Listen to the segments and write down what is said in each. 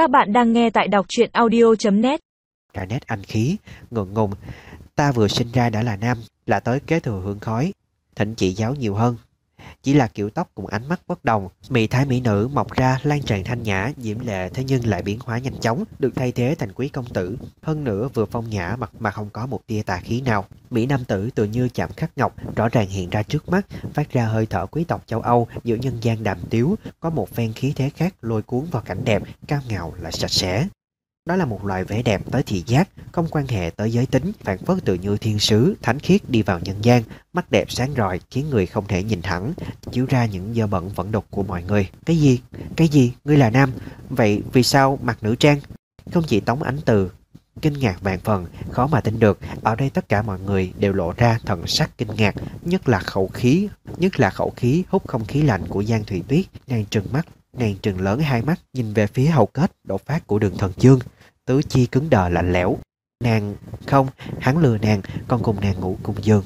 Các bạn đang nghe tại đọc truyện audio.net Cả nét anh khí, ngượng ngùng. Ta vừa sinh ra đã là nam Là tới kế thừa hương khói. Thỉnh chị giáo nhiều hơn. Chỉ là kiểu tóc cùng ánh mắt bất đồng mỹ thái mỹ nữ mọc ra lan tràn thanh nhã, Diễm lệ, thế nhưng lại biến hóa nhanh chóng, Được thay thế thành quý công tử. Hơn nữa, vừa phong nhã mặt mà không có một tia tà khí nào. Mỹ nam tử tự như chạm khắc ngọc, Rõ ràng hiện ra trước mắt, Phát ra hơi thở quý tộc châu Âu, Giữa nhân gian đàm tiếu, Có một phen khí thế khác lôi cuốn vào cảnh đẹp, Cao ngạo lại sạch sẽ đó là một loại vẻ đẹp tới thị giác, không quan hệ tới giới tính, phản phất tự như thiên sứ, thánh khiết đi vào nhân gian, mắt đẹp sáng rọi khiến người không thể nhìn thẳng, chiếu ra những dơ bẩn vẫn độc của mọi người. Cái gì? Cái gì? Ngươi là nam? Vậy vì sao mặc nữ trang? Không chỉ Tống Ánh Từ, kinh ngạc vạn phần, khó mà tin được, ở đây tất cả mọi người đều lộ ra thần sắc kinh ngạc, nhất là khẩu khí, nhất là khẩu khí hút không khí lạnh của Giang Thủy Tuyết, nàng trừng mắt Nàng trừng lớn hai mắt nhìn về phía hầu kết đột phát của đường thần chương Tứ chi cứng đờ lạnh lẽo. Nàng không, hắn lừa nàng Còn cùng nàng ngủ cùng giường.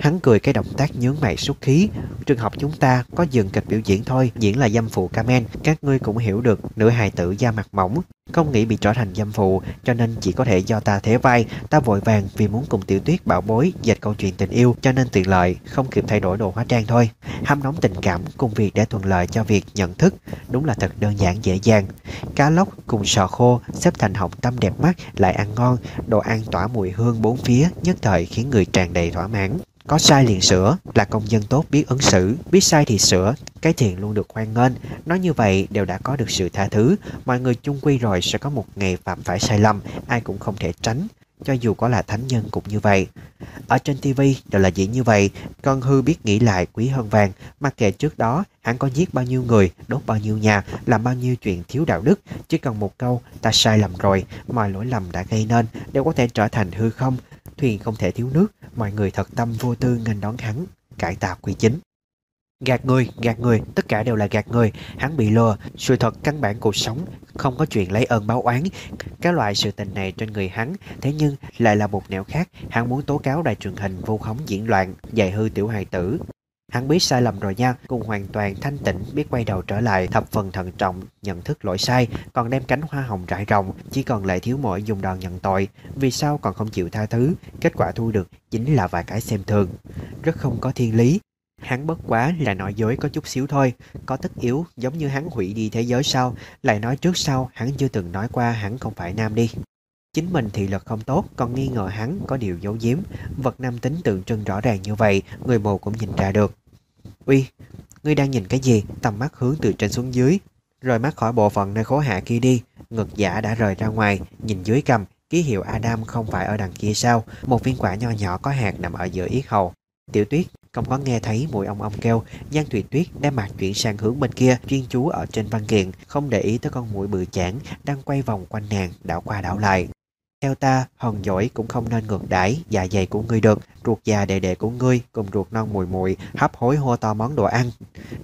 Hắn cười cái động tác nhướng mày xuất khí. Trường học chúng ta có dừng kịch biểu diễn thôi Diễn là dâm phụ Kamen Các ngươi cũng hiểu được Nửa hài tử da mặt mỏng. Không nghĩ bị trở thành dâm phụ, Cho nên chỉ có thể do ta thế vai. Ta vội vàng vì muốn cùng tiểu tuyết bảo bối Dệt câu chuyện tình yêu, Cho nên tiện lợi, Không kịp thay đổi đồ hóa trang thôi. Hâm nóng tình cảm cùng việc để thuận lợi cho việc nhận thức, Đúng là thật đơn giản, dễ dàng. Cá lóc cùng sò khô, Xếp thành họng tâm đẹp mắt, Lại ăn ngon, Đồ ăn tỏa mùi hương bốn phía, Nhất thời khiến người tràn đầy thỏa mãn có sai liền sửa là công dân tốt biết ứng xử Biết sai thì sửa Cái thiện luôn được hoan nghênh. Nói như vậy đều đã có được sự tha thứ. Mọi người chung quy rồi sẽ có một ngày phạm phải sai lầm Ai cũng không thể tránh cho dù có là thánh nhân cũng như vậy. Ở trên TV đều là diễn như vậy, con hư biết nghĩ lại quý hơn vàng, mặc kệ trước đó hắn có giết bao nhiêu người, đốt bao nhiêu nhà, làm bao nhiêu chuyện thiếu đạo đức, chỉ cần một câu ta sai lầm rồi, mọi lỗi lầm đã gây nên đều có thể trở thành hư không, thuyền không thể thiếu nước, mọi người thật tâm vô tư nghênh đón hắn, cải tạo quy chính. Gạt người, gạt người, tất cả đều là gạt người. Hắn bị lừa, sự thật căn bản cuộc sống Không có chuyện lấy ơn báo oán. Các loại sự tình này trên người hắn Thế nhưng lại là một nẻo khác. Hắn muốn tố cáo đài truyền hình vô khống diễn loạn Dạy hư tiểu hài tử. Hắn biết sai lầm rồi nha, Cùng hoàn toàn thanh tịnh biết quay đầu trở lại, Thập phần thận trọng, nhận thức lỗi sai, Còn đem cánh hoa hồng rải rồng Chỉ còn lại thiếu mỗi dùng đòn nhận tội. Vì sao còn không chịu tha thứ? Kết quả thu được chính là vài cái xem thường. Rất không có thiên lý. Hắn bất quá là nói dối có chút xíu thôi, Có tất yếu, giống như hắn hủy đi thế giới sau, Lại nói trước sau, hắn chưa từng nói qua hắn không phải nam đi. Chính mình thị lực không tốt, Còn nghi ngờ hắn có điều giấu giếm. Vật nam tính tượng trưng rõ ràng như vậy, Người mù cũng nhìn ra được. Uy, ngươi đang nhìn cái gì? Tầm mắt hướng từ trên xuống dưới. Rồi mắt khỏi bộ phận nơi khố hạ kia đi. Ngực giả đã rời ra ngoài Nhìn dưới cầm Ký hiệu Adam không phải ở đằng kia sao? Một viên quả nho nhỏ có hạt nằm ở giữa yết hầu. Tiểu tuyết không có nghe thấy mùi ong ong kêu. Giang Thủy Tuyết đem mặt chuyển sang hướng bên kia Chuyên chú ở trên văn kiện Không để ý tới con mũi bự chản Đang quay vòng quanh nàng đảo qua đảo lại. Theo ta, hòn giỏi cũng không nên ngược đãi dạ dày của ngươi được, ruột già đệ đệ của ngươi cùng ruột non mùi mùi, hấp hối hô to món đồ ăn.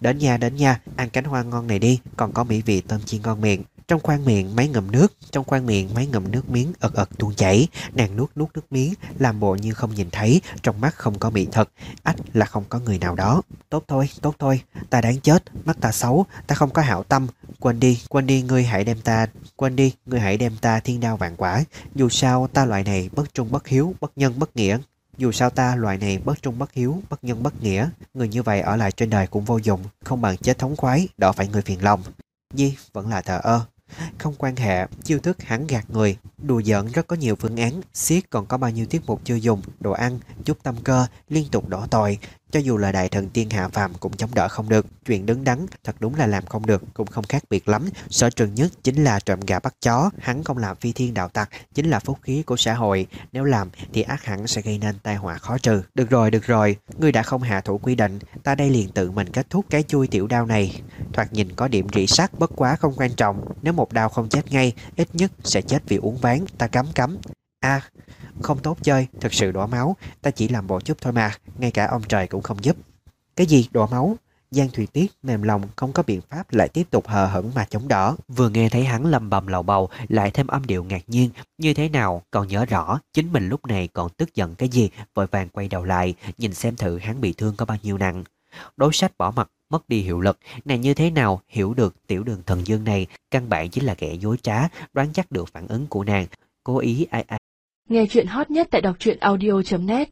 Đến nha, đến nha, ăn cánh hoa ngon này đi, còn có mỹ vị tôm chiên ngon miệng. Trong khoang miệng mấy ngầm nước, trong khoang miệng mấy ngầm nước miếng ật ật tuôn chảy, nàng nuốt nuốt nước miếng, làm bộ như không nhìn thấy, trong mắt không có bị thật, ách là không có người nào đó. Tốt thôi, tốt thôi, ta đáng chết, mắt ta xấu, ta không có hảo tâm, quên đi, quên đi ngươi hãy đem ta, quên đi, ngươi hãy đem ta thiên đao vạn quả, dù sao ta loại này bất trung bất hiếu, bất nhân bất nghĩa, dù sao ta loại này bất trung bất hiếu, bất nhân bất nghĩa, người như vậy ở lại trên đời cũng vô dụng, không bằng chết thống khoái, đỡ phải người phiền lòng. Di vẫn là thờ ơ, không quan hệ, chiêu thức hắn gạt người, đùa giỡn rất có nhiều phương án, siết còn có bao nhiêu tiết mục chưa dùng, đồ ăn, chút tâm cơ, liên tục đỏ tội cho dù là đại thần tiên hạ phàm cũng chống đỡ không được, chuyện đứng đắn thật đúng là làm không được, cũng không khác biệt lắm. Sở trường nhất chính là trộm gà bắt chó, hắn không làm phi thiên đạo tặc, chính là phúc khí của xã hội. Nếu làm thì ác hẳn sẽ gây nên tai họa khó trừ. Được rồi, được rồi, ngươi đã không hạ thủ quy định, ta đây liền tự mình kết thúc cái chui tiểu đao này. Thoạt nhìn có điểm rỉ sắt bất quá không quan trọng, nếu một đao không chết ngay, ít nhất sẽ chết vì uống ván, ta cấm cấm. a à, không tốt chơi, thật sự đổ máu, ta chỉ làm bộ chút thôi mà, ngay cả ông trời cũng không giúp. Cái gì đổ máu? Giang Thủy Tiết mềm lòng không có biện pháp lại tiếp tục hờ hững mà chống đỡ. Vừa nghe thấy hắn lầm bầm lầu bầu lại thêm âm điệu ngạc nhiên. Như thế nào còn nhớ rõ chính mình lúc này còn tức giận cái gì vội vàng quay đầu lại nhìn xem thử hắn bị thương có bao nhiêu nặng. Đối sách bỏ mặt mất đi hiệu lực. Nàng như thế nào hiểu được tiểu đường thần dương này căn bản chính là kẻ dối trá, đoán chắc được phản ứng của nàng, cố ý ai ai. Nghe chuyện hot nhất tại đọc truyện audio.net